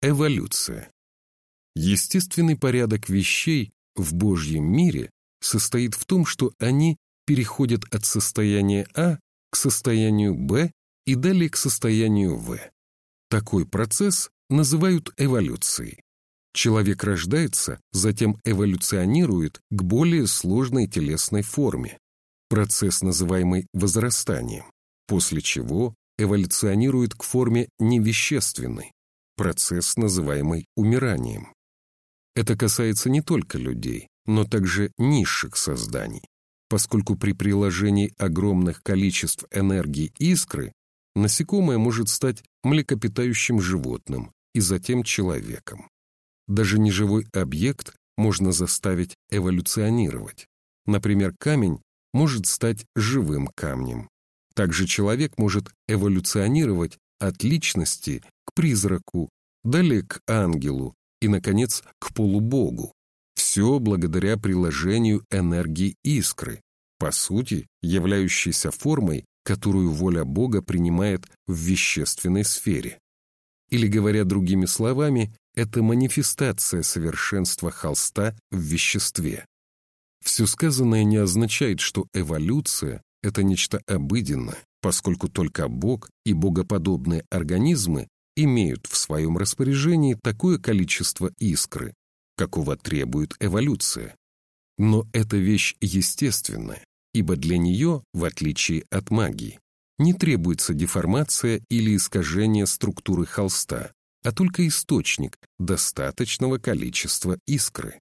Эволюция. Естественный порядок вещей в Божьем мире состоит в том, что они переходят от состояния А к состоянию Б и далее к состоянию В. Такой процесс называют эволюцией. Человек рождается, затем эволюционирует к более сложной телесной форме. Процесс, называемый возрастанием, после чего эволюционирует к форме невещественной. Процесс, называемый умиранием. Это касается не только людей, но также низших созданий, поскольку при приложении огромных количеств энергии искры насекомое может стать млекопитающим животным и затем человеком. Даже неживой объект можно заставить эволюционировать. Например, камень может стать живым камнем. Также человек может эволюционировать от личности к призраку, далее к ангелу и, наконец, к полубогу. Все благодаря приложению энергии искры, по сути, являющейся формой, которую воля Бога принимает в вещественной сфере. Или, говоря другими словами, это манифестация совершенства холста в веществе. Все сказанное не означает, что эволюция — это нечто обыденное, поскольку только Бог и богоподобные организмы имеют в своем распоряжении такое количество искры, какого требует эволюция. Но это вещь естественная, ибо для нее, в отличие от магии, не требуется деформация или искажение структуры холста, а только источник достаточного количества искры.